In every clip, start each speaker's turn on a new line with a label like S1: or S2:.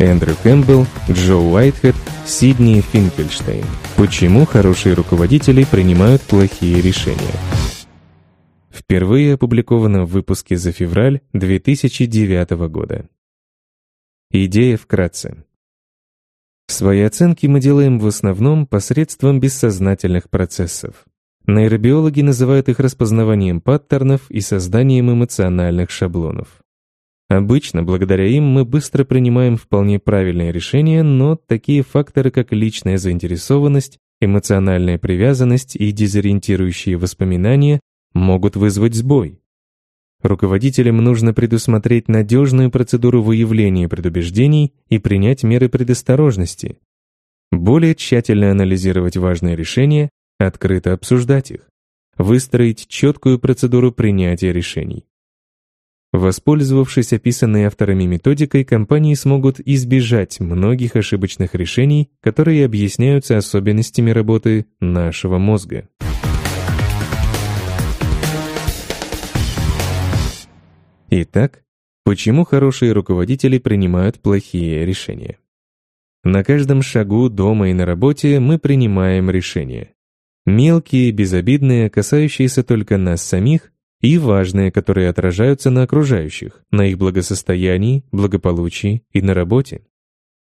S1: Эндрю Кэмпбелл, Джо Уайтхед, Сидни Финкельштейн. Почему хорошие руководители принимают плохие решения? Впервые опубликовано в выпуске за февраль 2009 года. Идея вкратце. Свои оценки мы делаем в основном посредством бессознательных процессов. Нейробиологи называют их распознаванием паттернов и созданием эмоциональных шаблонов. Обычно, благодаря им, мы быстро принимаем вполне правильные решения, но такие факторы, как личная заинтересованность, эмоциональная привязанность и дезориентирующие воспоминания могут вызвать сбой. Руководителям нужно предусмотреть надежную процедуру выявления предубеждений и принять меры предосторожности, более тщательно анализировать важные решения, открыто обсуждать их, выстроить четкую процедуру принятия решений. Воспользовавшись описанной авторами методикой, компании смогут избежать многих ошибочных решений, которые объясняются особенностями работы нашего мозга. Итак, почему хорошие руководители принимают плохие решения? На каждом шагу дома и на работе мы принимаем решения. Мелкие, безобидные, касающиеся только нас самих – и важные, которые отражаются на окружающих, на их благосостоянии, благополучии и на работе.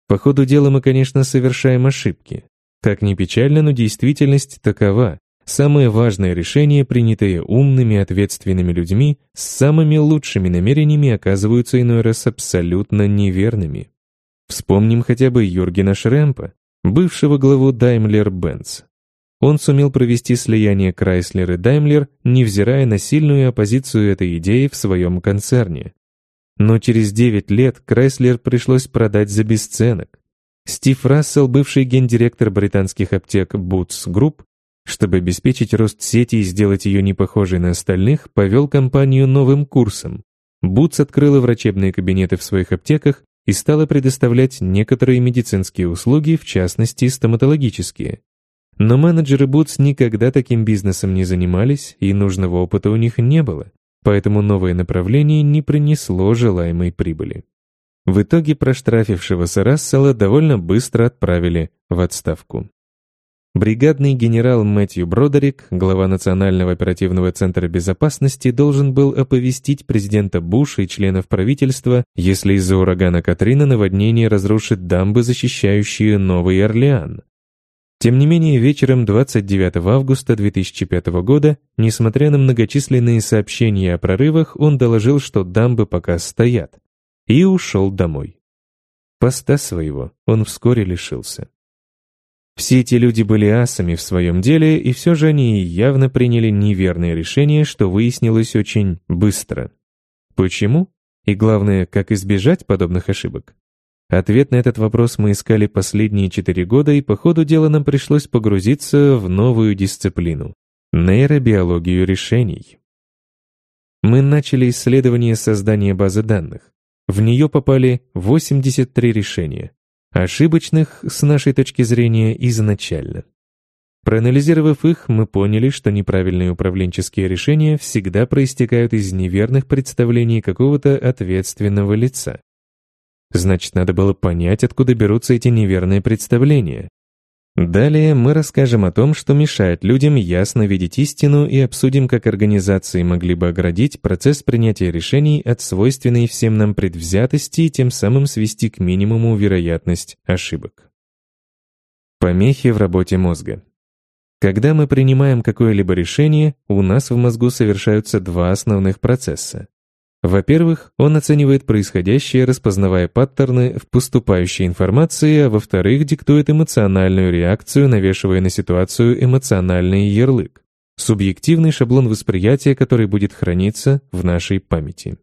S1: По ходу дела мы, конечно, совершаем ошибки. Как ни печально, но действительность такова. Самые важные решения, принятые умными, ответственными людьми, с самыми лучшими намерениями оказываются иной раз абсолютно неверными. Вспомним хотя бы Юргена Шрэмпа, бывшего главу Daimler-Benz. Он сумел провести слияние Крайслер и Даймлер, невзирая на сильную оппозицию этой идеи в своем концерне. Но через 9 лет Крайслер пришлось продать за бесценок. Стив Рассел, бывший гендиректор британских аптек Boots Group, чтобы обеспечить рост сети и сделать ее не похожей на остальных, повел компанию новым курсом. Boots открыла врачебные кабинеты в своих аптеках и стала предоставлять некоторые медицинские услуги, в частности стоматологические. Но менеджеры Бутс никогда таким бизнесом не занимались, и нужного опыта у них не было, поэтому новое направление не принесло желаемой прибыли. В итоге проштрафившегося Рассела довольно быстро отправили в отставку. Бригадный генерал Мэтью Бродерик, глава Национального оперативного центра безопасности, должен был оповестить президента Буша и членов правительства, если из-за урагана Катрина наводнение разрушит дамбы, защищающие Новый Орлеан. Тем не менее, вечером 29 августа 2005 года, несмотря на многочисленные сообщения о прорывах, он доложил, что дамбы пока стоят, и ушел домой. Поста своего он вскоре лишился. Все эти люди были асами в своем деле, и все же они явно приняли неверное решение, что выяснилось очень быстро. Почему? И главное, как избежать подобных ошибок? Ответ на этот вопрос мы искали последние четыре года, и по ходу дела нам пришлось погрузиться в новую дисциплину — нейробиологию решений. Мы начали исследование создания базы данных. В нее попали 83 решения, ошибочных с нашей точки зрения изначально. Проанализировав их, мы поняли, что неправильные управленческие решения всегда проистекают из неверных представлений какого-то ответственного лица. Значит, надо было понять, откуда берутся эти неверные представления. Далее мы расскажем о том, что мешает людям ясно видеть истину и обсудим, как организации могли бы оградить процесс принятия решений от свойственной всем нам предвзятости и тем самым свести к минимуму вероятность ошибок. Помехи в работе мозга. Когда мы принимаем какое-либо решение, у нас в мозгу совершаются два основных процесса во-первых, он оценивает происходящее, распознавая паттерны в поступающей информации, а во-вторых, диктует эмоциональную реакцию, навешивая на ситуацию эмоциональный ярлык. Субъективный шаблон восприятия, который будет храниться в нашей памяти.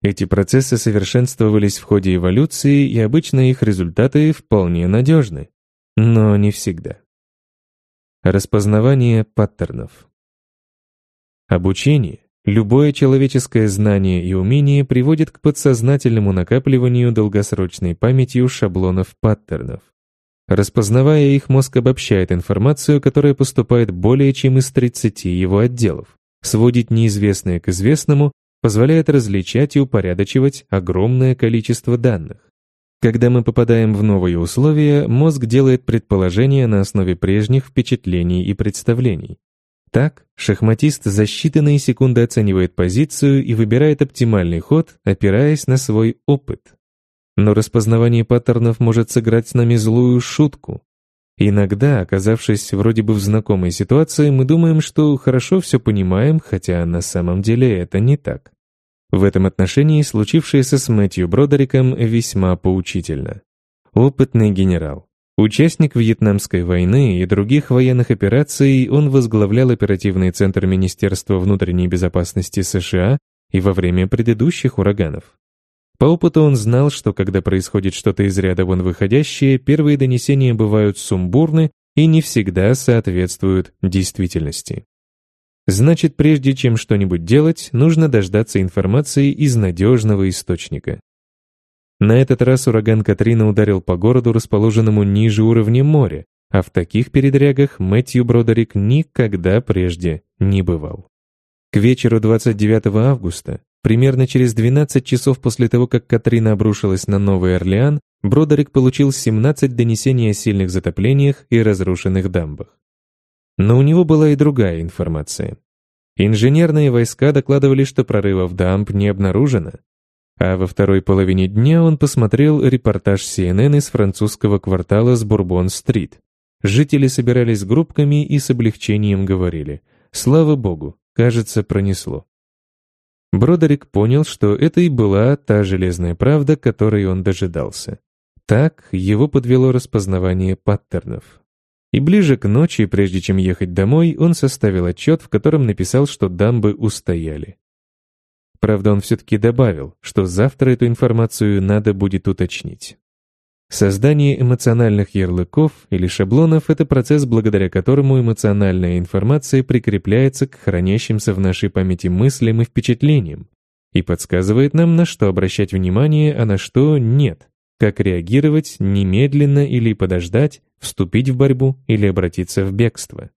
S1: Эти процессы совершенствовались в ходе эволюции, и обычно их результаты вполне надежны. Но не всегда. Распознавание паттернов. Обучение Любое человеческое знание и умение приводит к подсознательному накапливанию долгосрочной памятью шаблонов паттернов. Распознавая их, мозг обобщает информацию, которая поступает более чем из 30 его отделов, сводит неизвестное к известному, позволяет различать и упорядочивать огромное количество данных. Когда мы попадаем в новые условия, мозг делает предположения на основе прежних впечатлений и представлений. Так, шахматист за считанные секунды оценивает позицию и выбирает оптимальный ход, опираясь на свой опыт. Но распознавание паттернов может сыграть с нами злую шутку. Иногда, оказавшись вроде бы в знакомой ситуации, мы думаем, что хорошо все понимаем, хотя на самом деле это не так. В этом отношении случившееся с Мэтью Бродериком весьма поучительно. Опытный генерал. Участник Вьетнамской войны и других военных операций, он возглавлял оперативный центр Министерства внутренней безопасности США и во время предыдущих ураганов. По опыту он знал, что когда происходит что-то из ряда вон выходящее, первые донесения бывают сумбурны и не всегда соответствуют действительности. Значит, прежде чем что-нибудь делать, нужно дождаться информации из надежного источника. На этот раз ураган Катрина ударил по городу, расположенному ниже уровня моря, а в таких передрягах Мэтью Бродерик никогда прежде не бывал. К вечеру 29 августа, примерно через 12 часов после того, как Катрина обрушилась на Новый Орлеан, Бродерик получил 17 донесений о сильных затоплениях и разрушенных дамбах. Но у него была и другая информация. Инженерные войска докладывали, что прорывов дамб не обнаружено, а во второй половине дня он посмотрел репортаж CNN из французского квартала с Бурбон-стрит. Жители собирались группками и с облегчением говорили «Слава богу, кажется, пронесло». Бродерик понял, что это и была та железная правда, которой он дожидался. Так его подвело распознавание паттернов. И ближе к ночи, прежде чем ехать домой, он составил отчет, в котором написал, что дамбы устояли. Правда, он все-таки добавил, что завтра эту информацию надо будет уточнить. Создание эмоциональных ярлыков или шаблонов — это процесс, благодаря которому эмоциональная информация прикрепляется к хранящимся в нашей памяти мыслям и впечатлениям и подсказывает нам, на что обращать внимание, а на что нет, как реагировать, немедленно или подождать, вступить в борьбу или обратиться в бегство.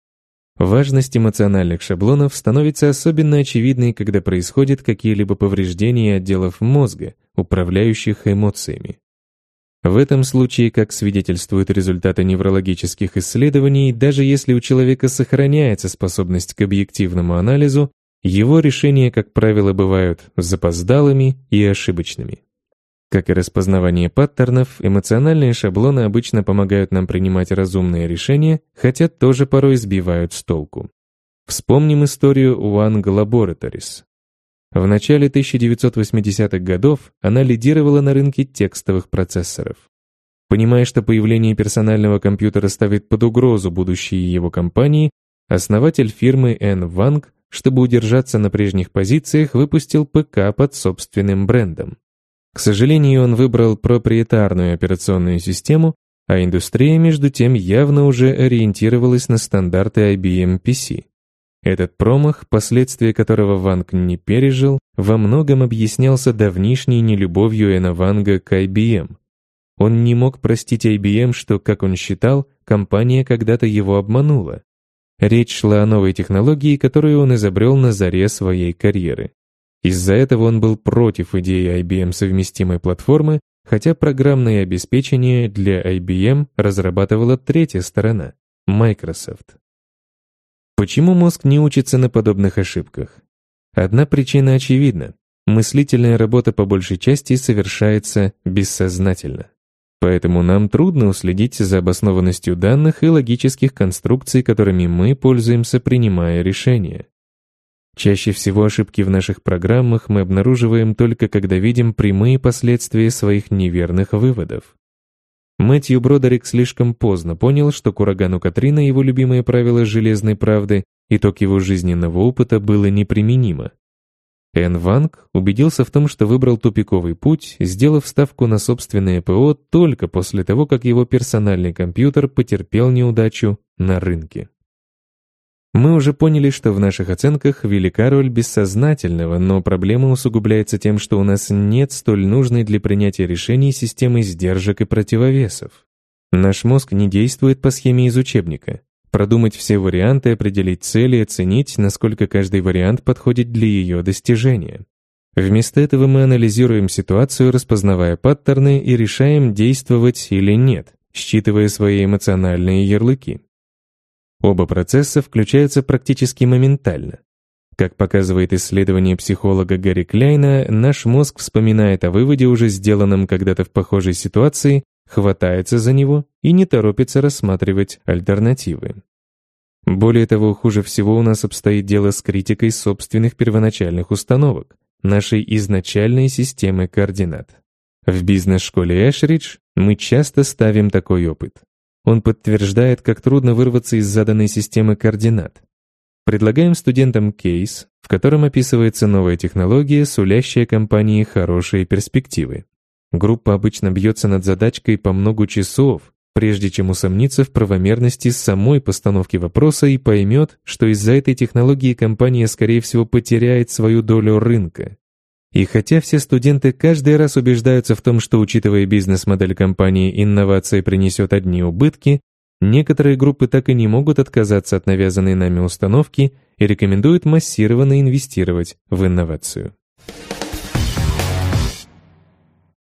S1: Важность эмоциональных шаблонов становится особенно очевидной, когда происходят какие-либо повреждения отделов мозга, управляющих эмоциями. В этом случае, как свидетельствуют результаты неврологических исследований, даже если у человека сохраняется способность к объективному анализу, его решения, как правило, бывают запоздалыми и ошибочными. Как и распознавание паттернов, эмоциональные шаблоны обычно помогают нам принимать разумные решения, хотя тоже порой сбивают с толку. Вспомним историю One Laboratories. В начале 1980-х годов она лидировала на рынке текстовых процессоров. Понимая, что появление персонального компьютера ставит под угрозу будущее его компании, основатель фирмы Энн Ванг, чтобы удержаться на прежних позициях, выпустил ПК под собственным брендом. К сожалению, он выбрал проприетарную операционную систему, а индустрия, между тем, явно уже ориентировалась на стандарты IBM PC. Этот промах, последствия которого Ванг не пережил, во многом объяснялся давнишней нелюбовью Эна Ванга к IBM. Он не мог простить IBM, что, как он считал, компания когда-то его обманула. Речь шла о новой технологии, которую он изобрел на заре своей карьеры. Из-за этого он был против идеи IBM совместимой платформы, хотя программное обеспечение для IBM разрабатывала третья сторона — Microsoft. Почему мозг не учится на подобных ошибках? Одна причина очевидна. Мыслительная работа по большей части совершается бессознательно. Поэтому нам трудно уследить за обоснованностью данных и логических конструкций, которыми мы пользуемся, принимая решения. Чаще всего ошибки в наших программах мы обнаруживаем только когда видим прямые последствия своих неверных выводов. Мэтью Бродерик слишком поздно понял, что к урагану Катрина его любимое правило «железной правды» итог его жизненного опыта было неприменимо. Энн Ванг убедился в том, что выбрал тупиковый путь, сделав ставку на собственное ПО только после того, как его персональный компьютер потерпел неудачу на рынке. Мы уже поняли, что в наших оценках велика роль бессознательного, но проблема усугубляется тем, что у нас нет столь нужной для принятия решений системы сдержек и противовесов. Наш мозг не действует по схеме из учебника. Продумать все варианты, определить цели, оценить, насколько каждый вариант подходит для ее достижения. Вместо этого мы анализируем ситуацию, распознавая паттерны и решаем, действовать или нет, считывая свои эмоциональные ярлыки. Оба процесса включаются практически моментально. Как показывает исследование психолога Гарри Кляйна, наш мозг вспоминает о выводе, уже сделанном когда-то в похожей ситуации, хватается за него и не торопится рассматривать альтернативы. Более того, хуже всего у нас обстоит дело с критикой собственных первоначальных установок, нашей изначальной системы координат. В бизнес-школе Эшридж мы часто ставим такой опыт. Он подтверждает, как трудно вырваться из заданной системы координат. Предлагаем студентам кейс, в котором описывается новая технология, сулящая компании хорошие перспективы. Группа обычно бьется над задачкой по много часов, прежде чем усомнится в правомерности самой постановки вопроса и поймет, что из-за этой технологии компания, скорее всего, потеряет свою долю рынка. И хотя все студенты каждый раз убеждаются в том, что учитывая бизнес-модель компании, инновация принесет одни убытки, некоторые группы так и не могут отказаться от навязанной нами установки и рекомендуют массированно инвестировать в инновацию.